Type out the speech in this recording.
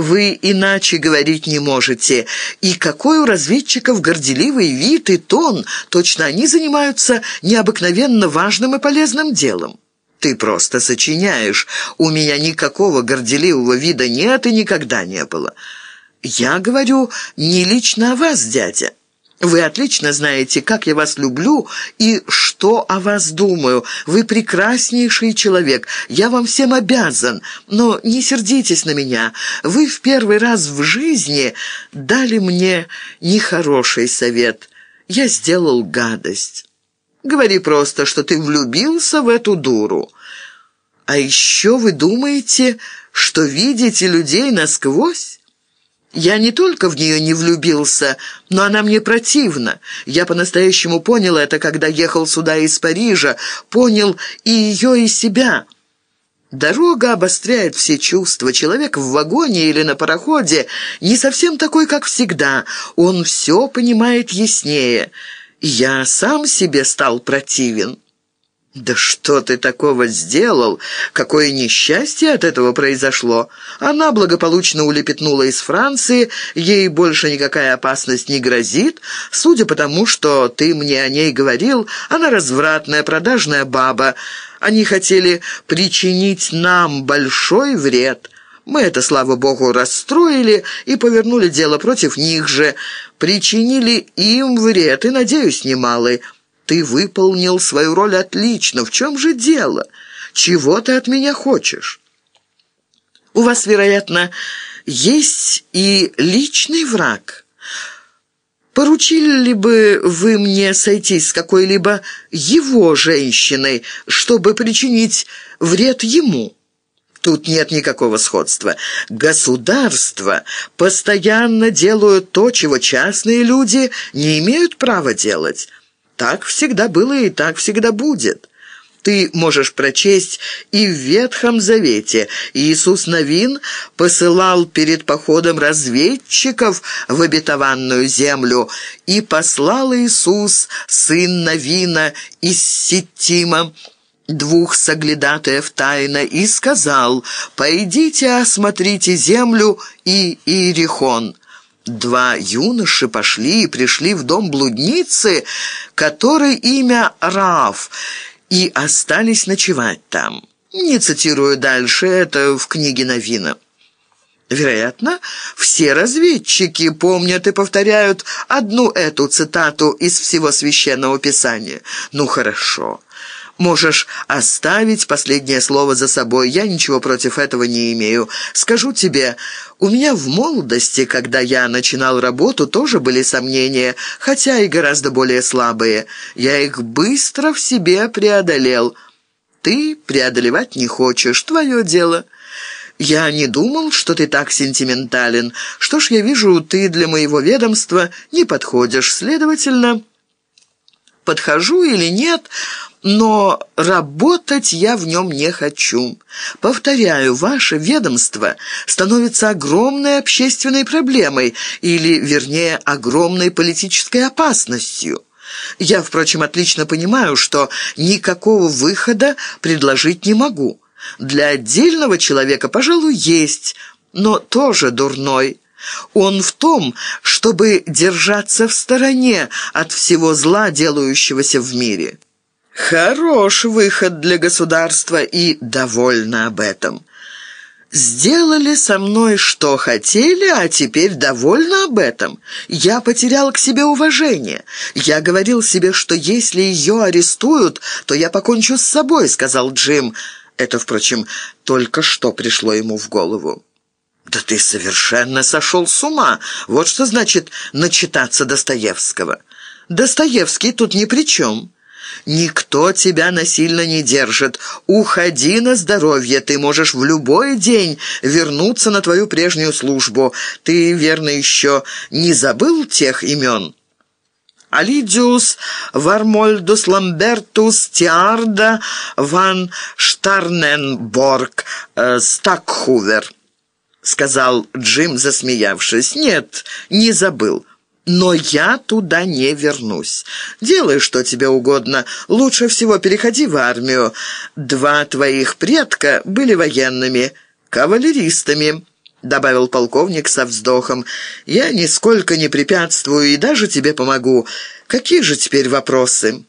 Вы иначе говорить не можете. И какой у разведчиков горделивый вид и тон. Точно они занимаются необыкновенно важным и полезным делом. Ты просто сочиняешь. У меня никакого горделивого вида нет и никогда не было. Я говорю не лично о вас, дядя. Вы отлично знаете, как я вас люблю и что о вас думаю. Вы прекраснейший человек. Я вам всем обязан. Но не сердитесь на меня. Вы в первый раз в жизни дали мне нехороший совет. Я сделал гадость. Говори просто, что ты влюбился в эту дуру. А еще вы думаете, что видите людей насквозь? Я не только в нее не влюбился, но она мне противна. Я по-настоящему понял это, когда ехал сюда из Парижа, понял и ее, и себя». Дорога обостряет все чувства. Человек в вагоне или на пароходе не совсем такой, как всегда. Он все понимает яснее. Я сам себе стал противен. «Да что ты такого сделал? Какое несчастье от этого произошло!» Она благополучно улепетнула из Франции, ей больше никакая опасность не грозит. Судя по тому, что ты мне о ней говорил, она развратная, продажная баба. Они хотели причинить нам большой вред». Мы это, слава богу, расстроили и повернули дело против них же. Причинили им вред, и, надеюсь, немалый. Ты выполнил свою роль отлично. В чем же дело? Чего ты от меня хочешь? У вас, вероятно, есть и личный враг. Поручили ли бы вы мне сойтись с какой-либо его женщиной, чтобы причинить вред ему?» Тут нет никакого сходства. Государства постоянно делают то, чего частные люди не имеют права делать. Так всегда было и так всегда будет. Ты можешь прочесть и в Ветхом Завете Иисус Новин посылал перед походом разведчиков в обетованную землю, и послал Иисус, сын Новина, из Ситтима, двух соглядатаев тайно, и сказал, «Пойдите осмотрите землю и Иерихон». Два юноши пошли и пришли в дом блудницы, которой имя Раф, и остались ночевать там. Не цитирую дальше, это в книге Новина. Вероятно, все разведчики помнят и повторяют одну эту цитату из всего священного писания. Ну, хорошо. Можешь оставить последнее слово за собой. Я ничего против этого не имею. Скажу тебе, у меня в молодости, когда я начинал работу, тоже были сомнения, хотя и гораздо более слабые. Я их быстро в себе преодолел. Ты преодолевать не хочешь, твое дело». «Я не думал, что ты так сентиментален. Что ж, я вижу, ты для моего ведомства не подходишь. Следовательно, подхожу или нет, но работать я в нем не хочу. Повторяю, ваше ведомство становится огромной общественной проблемой, или, вернее, огромной политической опасностью. Я, впрочем, отлично понимаю, что никакого выхода предложить не могу. Для отдельного человека, пожалуй, есть, но тоже дурной. Он в том, чтобы держаться в стороне от всего зла, делающегося в мире». Хорош выход для государства и довольна об этом. Сделали со мной что хотели, а теперь довольна об этом. Я потерял к себе уважение. Я говорил себе, что если ее арестуют, то я покончу с собой, сказал Джим. Это, впрочем, только что пришло ему в голову. «Да ты совершенно сошел с ума! Вот что значит начитаться Достоевского!» «Достоевский тут ни при чем!» Никто тебя насильно не держит. Уходи на здоровье. Ты можешь в любой день вернуться на твою прежнюю службу. Ты, верно, еще не забыл тех имен?» Алидиус Вармольдус Ламбертус Тиарда Ван Штарненборг э, Стакхувер, сказал Джим, засмеявшись. «Нет, не забыл. Но я туда не вернусь. Делай, что тебе угодно. Лучше всего переходи в армию. Два твоих предка были военными, кавалеристами. — добавил полковник со вздохом. «Я нисколько не препятствую и даже тебе помогу. Какие же теперь вопросы?»